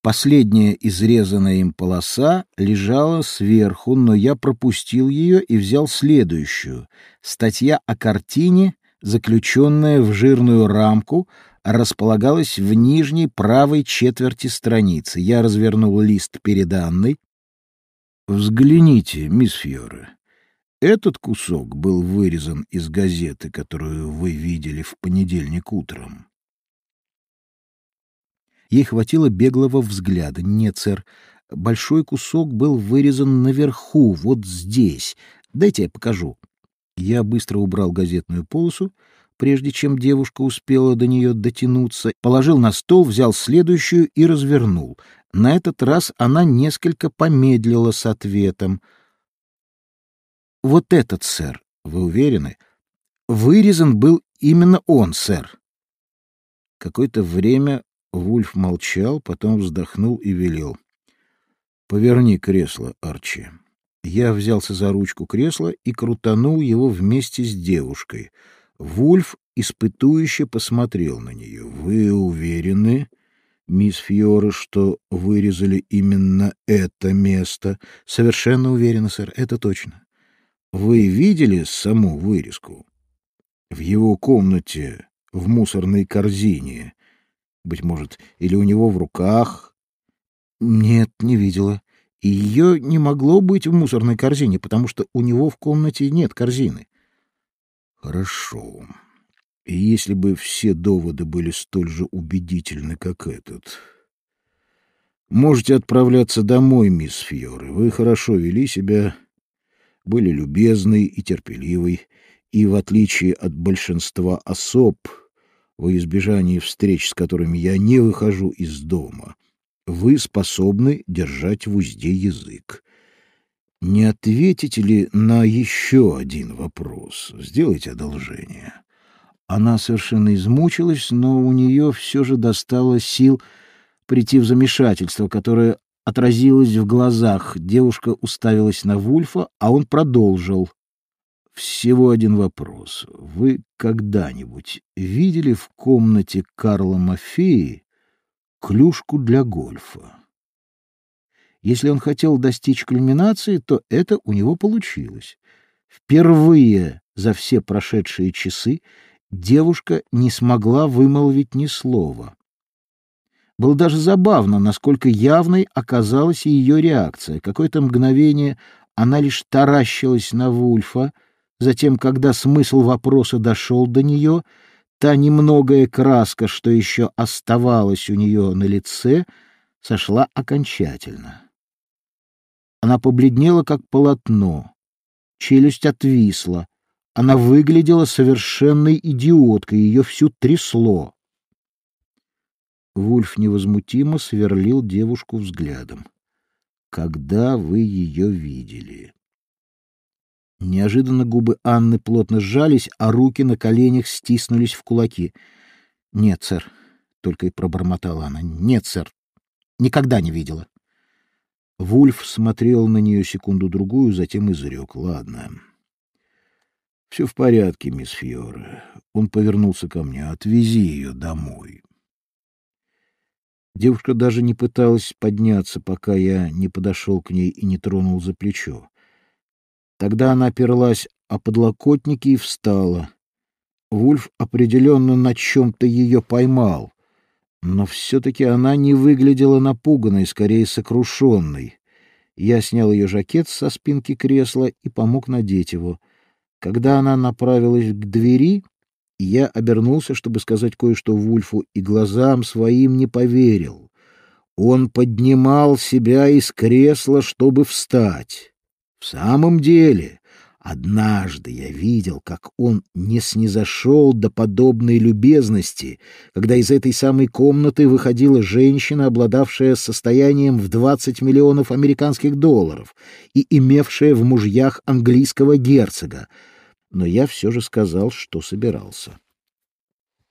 Последняя изрезанная им полоса лежала сверху, но я пропустил ее и взял следующую. Статья о картине, заключенная в жирную рамку, располагалась в нижней правой четверти страницы. Я развернул лист перед Анной. «Взгляните, мисс Фьоре. Этот кусок был вырезан из газеты, которую вы видели в понедельник утром. Ей хватило беглого взгляда. Нет, сэр, большой кусок был вырезан наверху, вот здесь. Дайте я покажу. Я быстро убрал газетную полосу, прежде чем девушка успела до нее дотянуться, положил на стол, взял следующую и развернул. На этот раз она несколько помедлила с ответом. «Вот этот, сэр, вы уверены? Вырезан был именно он, сэр». Какое-то время Вульф молчал, потом вздохнул и велел. — Поверни кресло, Арчи. Я взялся за ручку кресла и крутанул его вместе с девушкой. Вульф испытующе посмотрел на нее. — Вы уверены, мисс Фьора, что вырезали именно это место? — Совершенно уверена, сэр, это точно. — Вы видели саму вырезку? В его комнате, в мусорной корзине, быть может, или у него в руках? Нет, не видела. И ее не могло быть в мусорной корзине, потому что у него в комнате нет корзины. Хорошо. И если бы все доводы были столь же убедительны, как этот... Можете отправляться домой, мисс Фьоры. Вы хорошо вели себя, были любезны и терпеливы, и, в отличие от большинства особ, во избежание встреч, с которыми я не выхожу из дома, вы способны держать в узде язык. Не ответите ли на еще один вопрос? Сделайте одолжение. Она совершенно измучилась, но у нее все же достало сил прийти в замешательство, которое отразилось в глазах. Девушка уставилась на Вульфа, а он продолжил. Всего один вопрос. Вы когда-нибудь видели в комнате Карла Мафеи клюшку для гольфа? Если он хотел достичь кульминации, то это у него получилось. Впервые за все прошедшие часы девушка не смогла вымолвить ни слова. Было даже забавно, насколько явной оказалась ее реакция. Какое-то мгновение она лишь таращилась на Вульфа, Затем, когда смысл вопроса дошел до нее, та немногая краска, что еще оставалась у нее на лице, сошла окончательно. Она побледнела, как полотно, челюсть отвисла, она выглядела совершенной идиоткой, ее всю трясло. Вульф невозмутимо сверлил девушку взглядом. «Когда вы ее видели?» Неожиданно губы Анны плотно сжались, а руки на коленях стиснулись в кулаки. — Нет, сэр, — только и пробормотала она. — Нет, сэр, никогда не видела. Вульф смотрел на нее секунду-другую, затем изрек. — Ладно. — Все в порядке, мисс Фьора. Он повернулся ко мне. — Отвези ее домой. Девушка даже не пыталась подняться, пока я не подошел к ней и не тронул за плечо. Тогда она оперлась о подлокотники и встала. Вульф определенно на чем-то ее поймал, но все-таки она не выглядела напуганной, скорее сокрушенной. Я снял ее жакет со спинки кресла и помог надеть его. Когда она направилась к двери, я обернулся, чтобы сказать кое-что Вульфу, и глазам своим не поверил. Он поднимал себя из кресла, чтобы встать. В самом деле, однажды я видел, как он не снизошел до подобной любезности, когда из этой самой комнаты выходила женщина, обладавшая состоянием в 20 миллионов американских долларов и имевшая в мужьях английского герцога. Но я все же сказал, что собирался.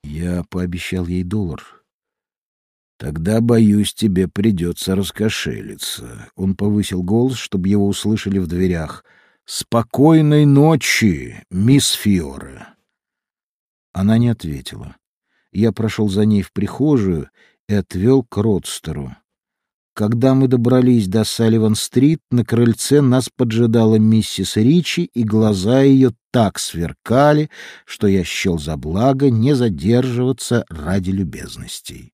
Я пообещал ей доллар, Тогда, боюсь, тебе придется раскошелиться. Он повысил голос, чтобы его услышали в дверях. Спокойной ночи, мисс Фиора. Она не ответила. Я прошел за ней в прихожую и отвел к родстеру. Когда мы добрались до Салливан-стрит, на крыльце нас поджидала миссис Ричи, и глаза ее так сверкали, что я счел за благо не задерживаться ради любезностей.